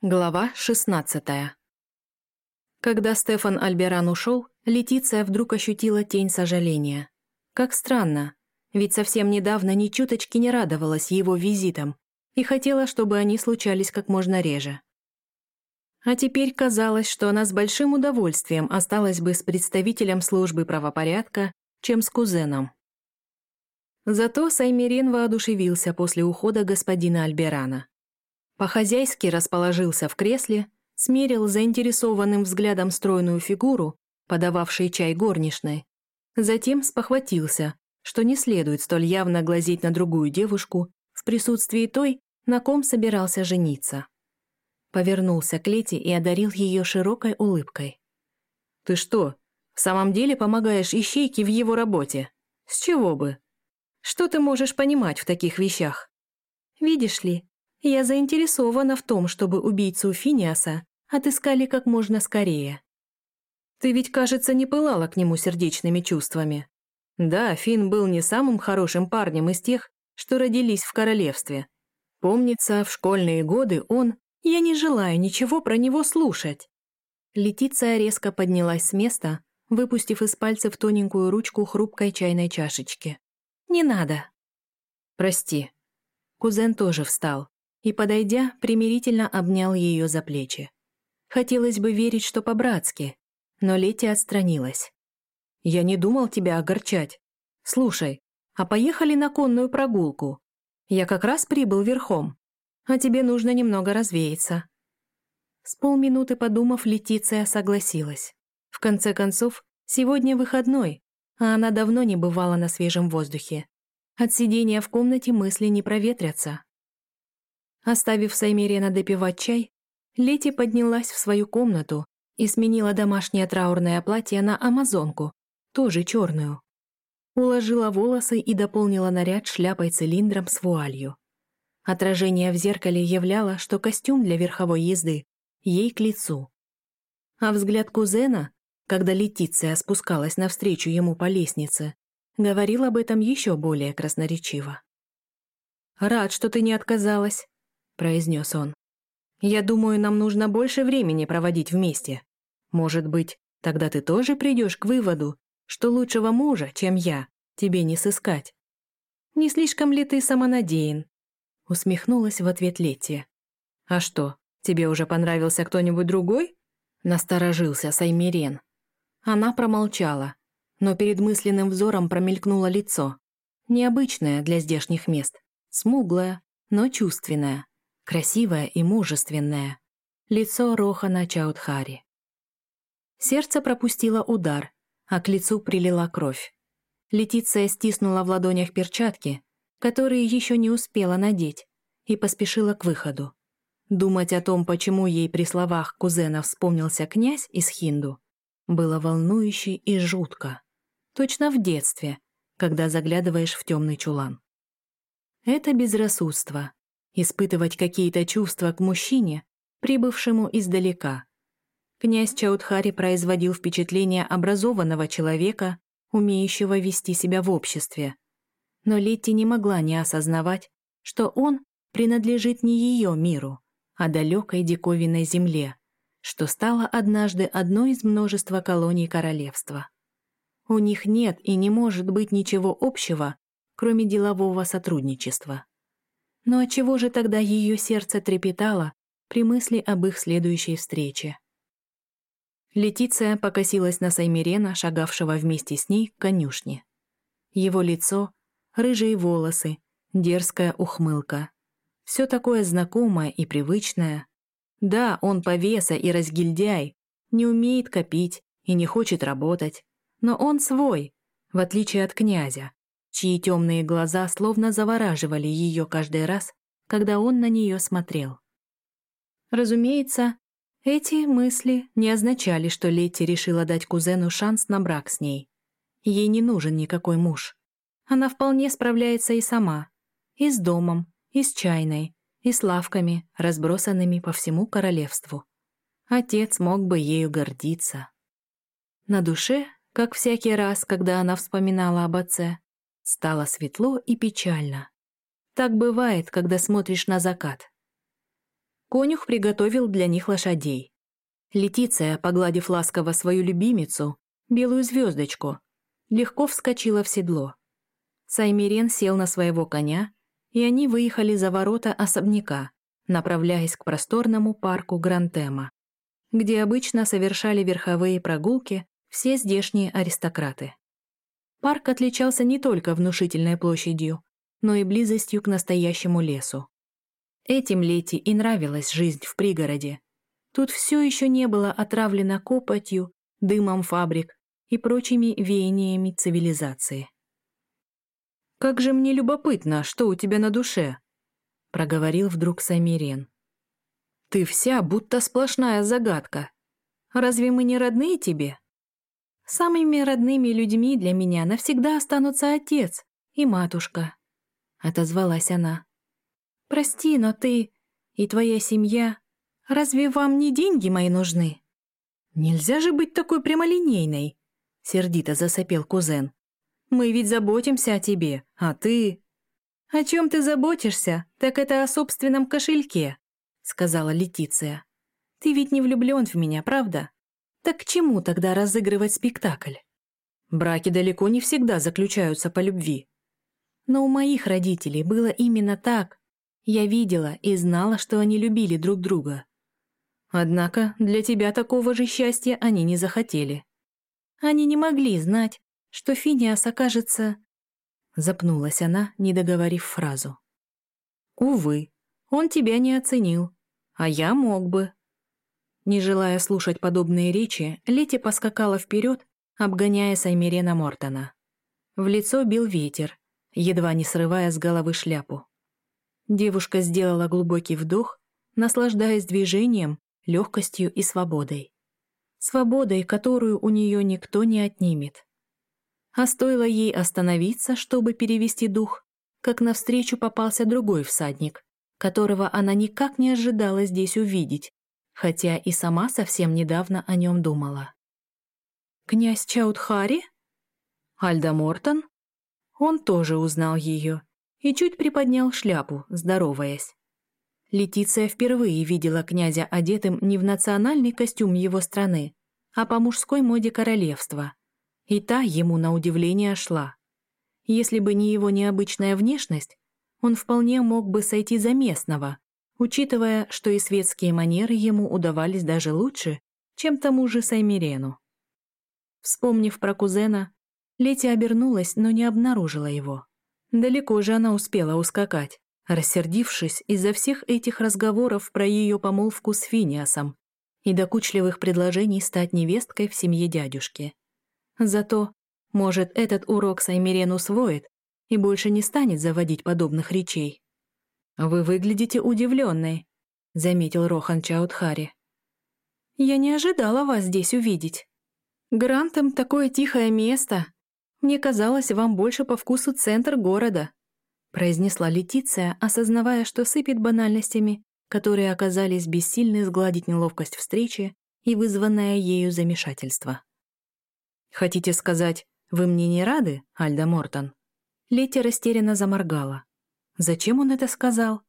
Глава 16 Когда Стефан Альберан ушел, Летиция вдруг ощутила тень сожаления. Как странно, ведь совсем недавно ни чуточки не радовалась его визитам и хотела, чтобы они случались как можно реже. А теперь казалось, что она с большим удовольствием осталась бы с представителем службы правопорядка, чем с кузеном. Зато Саймирен воодушевился после ухода господина Альберана. По-хозяйски расположился в кресле, смерил заинтересованным взглядом стройную фигуру, подававшей чай горничной. Затем спохватился, что не следует столь явно глазеть на другую девушку в присутствии той, на ком собирался жениться. Повернулся к Лете и одарил ее широкой улыбкой. «Ты что, в самом деле помогаешь ищейке в его работе? С чего бы? Что ты можешь понимать в таких вещах? Видишь ли, я заинтересована в том, чтобы убийцу Финиаса отыскали как можно скорее. Ты ведь, кажется, не пылала к нему сердечными чувствами. Да, Фин был не самым хорошим парнем из тех, что родились в королевстве. Помнится, в школьные годы он... Я не желаю ничего про него слушать. Летиция резко поднялась с места, выпустив из пальцев тоненькую ручку хрупкой чайной чашечки. «Не надо». «Прости». Кузен тоже встал и, подойдя, примирительно обнял ее за плечи. Хотелось бы верить, что по-братски, но Лети отстранилась. «Я не думал тебя огорчать. Слушай, а поехали на конную прогулку? Я как раз прибыл верхом, а тебе нужно немного развеяться». С полминуты подумав, Летиция согласилась. В конце концов, сегодня выходной, а она давно не бывала на свежем воздухе. От сидения в комнате мысли не проветрятся. Оставив Саймирена допивать чай, Лети поднялась в свою комнату и сменила домашнее траурное платье на амазонку, тоже черную. Уложила волосы и дополнила наряд шляпой-цилиндром с вуалью. Отражение в зеркале являло, что костюм для верховой езды ей к лицу. А взгляд кузена, когда Летиция спускалась навстречу ему по лестнице, говорил об этом еще более красноречиво. «Рад, что ты не отказалась», произнес он. «Я думаю, нам нужно больше времени проводить вместе. Может быть, тогда ты тоже придешь к выводу, что лучшего мужа, чем я, тебе не сыскать. Не слишком ли ты самонадеян?» Усмехнулась в ответ Летти. «А что, тебе уже понравился кто-нибудь другой?» Насторожился Саймирен. Она промолчала, но перед мысленным взором промелькнуло лицо. Необычное для здешних мест, смуглое, но чувственное красивая и мужественная. Лицо Рохана Чаудхари. Сердце пропустило удар, а к лицу прилила кровь. Летиция стиснула в ладонях перчатки, которые еще не успела надеть, и поспешила к выходу. Думать о том, почему ей при словах кузена вспомнился князь из Хинду, было волнующе и жутко. Точно в детстве, когда заглядываешь в темный чулан. Это безрассудство, испытывать какие-то чувства к мужчине, прибывшему издалека. Князь Чаудхари производил впечатление образованного человека, умеющего вести себя в обществе. Но Летти не могла не осознавать, что он принадлежит не ее миру, а далекой диковинной земле, что стало однажды одной из множества колоний королевства. У них нет и не может быть ничего общего, кроме делового сотрудничества. Но отчего же тогда ее сердце трепетало при мысли об их следующей встрече? Летиция покосилась на Саймирена, шагавшего вместе с ней к конюшне. Его лицо, рыжие волосы, дерзкая ухмылка. Все такое знакомое и привычное. Да, он повеса и разгильдяй, не умеет копить и не хочет работать, но он свой, в отличие от князя, чьи темные глаза словно завораживали ее каждый раз, когда он на нее смотрел. Разумеется, эти мысли не означали, что Летти решила дать кузену шанс на брак с ней. Ей не нужен никакой муж. Она вполне справляется и сама. И с домом, и с чайной, и с лавками, разбросанными по всему королевству. Отец мог бы ею гордиться. На душе, как всякий раз, когда она вспоминала об отце, Стало светло и печально. Так бывает, когда смотришь на закат. Конюх приготовил для них лошадей. Летиция, погладив ласково свою любимицу, белую звездочку, легко вскочила в седло. Саймирен сел на своего коня, и они выехали за ворота особняка, направляясь к просторному парку Грантема, где обычно совершали верховые прогулки все здешние аристократы. Парк отличался не только внушительной площадью, но и близостью к настоящему лесу. Этим Лете и нравилась жизнь в пригороде. Тут все еще не было отравлено копотью, дымом фабрик и прочими веяниями цивилизации. «Как же мне любопытно, что у тебя на душе», — проговорил вдруг Самирен. «Ты вся будто сплошная загадка. Разве мы не родные тебе?» «Самыми родными людьми для меня навсегда останутся отец и матушка», — отозвалась она. Прости, но ты и твоя семья... Разве вам не деньги мои нужны?» «Нельзя же быть такой прямолинейной!» — сердито засопел кузен. «Мы ведь заботимся о тебе, а ты...» «О чем ты заботишься, так это о собственном кошельке», — сказала Летиция. «Ты ведь не влюблен в меня, правда? Так к чему тогда разыгрывать спектакль?» Браки далеко не всегда заключаются по любви. Но у моих родителей было именно так, я видела и знала, что они любили друг друга. Однако для тебя такого же счастья они не захотели. Они не могли знать, что Финиас окажется... Запнулась она, не договорив фразу. Увы, он тебя не оценил, а я мог бы. Не желая слушать подобные речи, Лети поскакала вперед, обгоняя Саймирена Мортона. В лицо бил ветер, едва не срывая с головы шляпу. Девушка сделала глубокий вдох, наслаждаясь движением, легкостью и свободой. Свободой, которую у нее никто не отнимет. А стоило ей остановиться, чтобы перевести дух, как навстречу попался другой всадник, которого она никак не ожидала здесь увидеть, хотя и сама совсем недавно о нем думала. «Князь Чаудхари? Альда Мортон?» Он тоже узнал ее и чуть приподнял шляпу, здороваясь. Летиция впервые видела князя одетым не в национальный костюм его страны, а по мужской моде королевства. И та ему на удивление шла. Если бы не его необычная внешность, он вполне мог бы сойти за местного, учитывая, что и светские манеры ему удавались даже лучше, чем тому же Саймирену. Вспомнив про кузена, Лети обернулась, но не обнаружила его. Далеко же она успела ускакать, рассердившись из-за всех этих разговоров про ее помолвку с Финиасом и докучливых предложений стать невесткой в семье дядюшки. Зато, может, этот урок Саймирен усвоит и больше не станет заводить подобных речей. «Вы выглядите удивленной», — заметил Рохан Чаудхари. «Я не ожидала вас здесь увидеть. Грантом такое тихое место, мне казалось, вам больше по вкусу центр города», произнесла Летиция, осознавая, что сыпет банальностями, которые оказались бессильны сгладить неловкость встречи и вызванное ею замешательство. «Хотите сказать, вы мне не рады, Альда Мортон?» Летти растерянно заморгала. «Зачем он это сказал?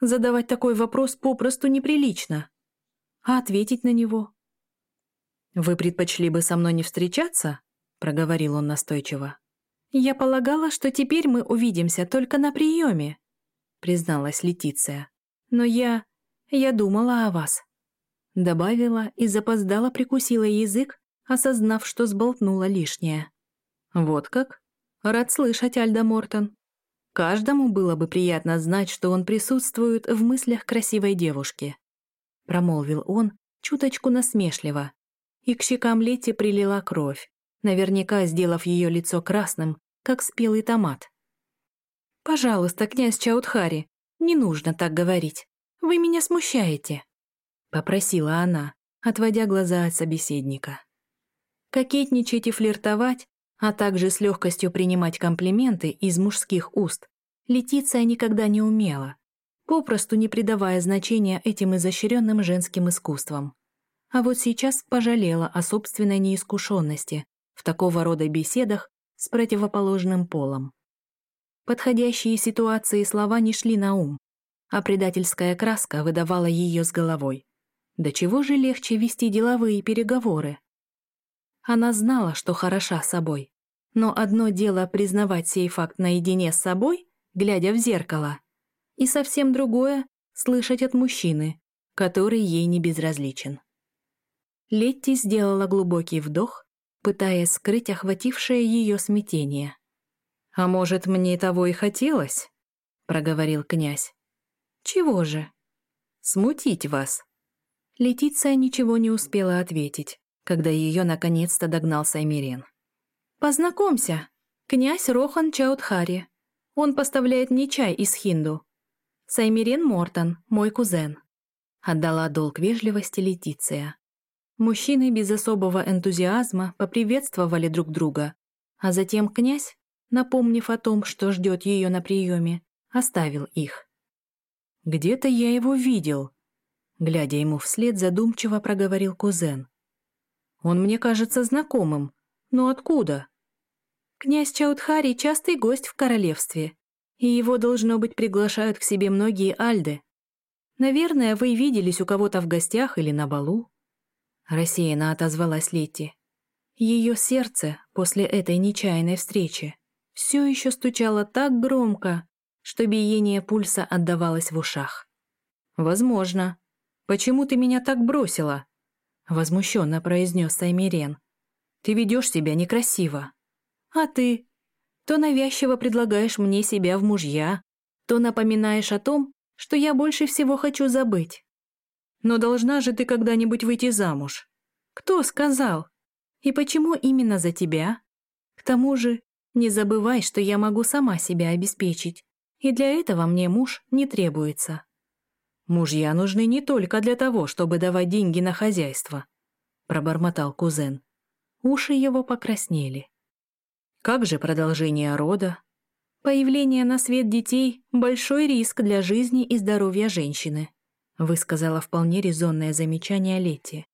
Задавать такой вопрос попросту неприлично. А ответить на него? Вы предпочли бы со мной не встречаться?» — проговорил он настойчиво. «Я полагала, что теперь мы увидимся только на приеме», — призналась Летиция. «Но я... я думала о вас». Добавила и запоздала прикусила язык, осознав, что сболтнула лишнее. «Вот как? Рад слышать, Альда Мортон. Каждому было бы приятно знать, что он присутствует в мыслях красивой девушки», — промолвил он, чуточку насмешливо, и к щекам Лети прилила кровь наверняка сделав ее лицо красным, как спелый томат. «Пожалуйста, князь Чаудхари, не нужно так говорить. Вы меня смущаете», — попросила она, отводя глаза от собеседника. Кокетничать и флиртовать, а также с легкостью принимать комплименты из мужских уст, Летиция никогда не умела, попросту не придавая значения этим изощренным женским искусствам. А вот сейчас пожалела о собственной неискушенности, в такого рода беседах с противоположным полом. Подходящие ситуации слова не шли на ум. а предательская краска выдавала ее с головой. До чего же легче вести деловые переговоры? Она знала, что хороша собой. Но одно дело признавать сей факт наедине с собой, глядя в зеркало, и совсем другое — слышать от мужчины, который ей не безразличен. Летти сделала глубокий вдох, пытаясь скрыть охватившее ее смятение. «А может, мне того и хотелось?» — проговорил князь. «Чего же?» «Смутить вас». Летиция ничего не успела ответить, когда ее наконец-то догнал Саймирен. «Познакомься, князь Рохан Чаудхари. Он поставляет мне чай из Хинду. Саймирен Мортон, мой кузен». Отдала долг вежливости Летиция. Мужчины без особого энтузиазма поприветствовали друг друга, а затем князь, напомнив о том, что ждет ее на приеме, оставил их. «Где-то я его видел», — глядя ему вслед, задумчиво проговорил кузен. «Он мне кажется знакомым. Но откуда?» «Князь Чаудхари — частый гость в королевстве, и его, должно быть, приглашают к себе многие альды. Наверное, вы виделись у кого-то в гостях или на балу?» Рассеянно отозвалась Летти. Ее сердце после этой нечаянной встречи все еще стучало так громко, что биение пульса отдавалось в ушах. «Возможно. Почему ты меня так бросила?» Возмущенно произнес Саймирен. «Ты ведешь себя некрасиво. А ты? То навязчиво предлагаешь мне себя в мужья, то напоминаешь о том, что я больше всего хочу забыть. Но должна же ты когда-нибудь выйти замуж. Кто сказал? И почему именно за тебя? К тому же, не забывай, что я могу сама себя обеспечить, и для этого мне муж не требуется. Мужья нужны не только для того, чтобы давать деньги на хозяйство, пробормотал кузен. Уши его покраснели. Как же продолжение рода? Появление на свет детей – большой риск для жизни и здоровья женщины высказала вполне резонное замечание Летти.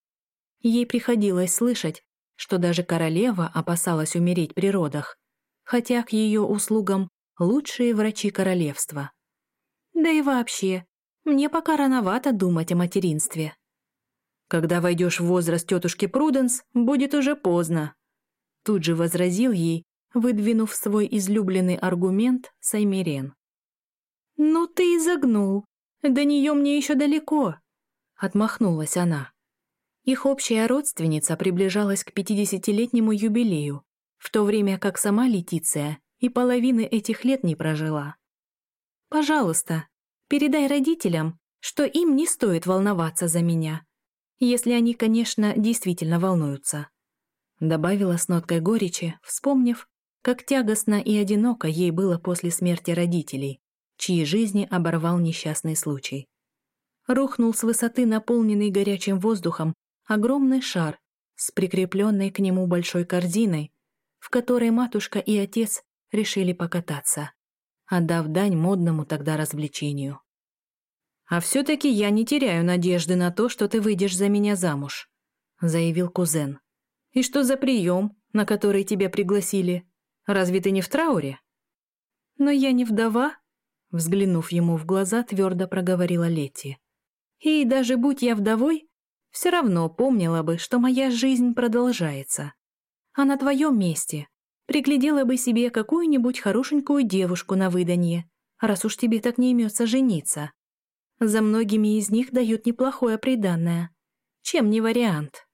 Ей приходилось слышать, что даже королева опасалась умереть при родах, хотя к ее услугам лучшие врачи королевства. Да и вообще, мне пока рановато думать о материнстве. Когда войдешь в возраст тетушки Пруденс, будет уже поздно. Тут же возразил ей, выдвинув свой излюбленный аргумент Саймирен. «Ну ты и загнул. До нее мне еще далеко», — отмахнулась она. Их общая родственница приближалась к пятидесятилетнему юбилею, в то время как сама Летиция и половины этих лет не прожила. «Пожалуйста, передай родителям, что им не стоит волноваться за меня, если они, конечно, действительно волнуются», добавила с ноткой горечи, вспомнив, как тягостно и одиноко ей было после смерти родителей, чьи жизни оборвал несчастный случай. Рухнул с высоты, наполненный горячим воздухом, огромный шар с прикрепленной к нему большой корзиной, в которой матушка и отец решили покататься, отдав дань модному тогда развлечению. «А все-таки я не теряю надежды на то, что ты выйдешь за меня замуж», заявил кузен. «И что за прием, на который тебя пригласили? Разве ты не в трауре?» «Но я не вдова Взглянув ему в глаза, твердо проговорила Летти. «И даже будь я вдовой, все равно помнила бы, что моя жизнь продолжается. А на твоем месте приглядела бы себе какую-нибудь хорошенькую девушку на выданье, раз уж тебе так не имется жениться. За многими из них дают неплохое приданное. Чем не вариант?»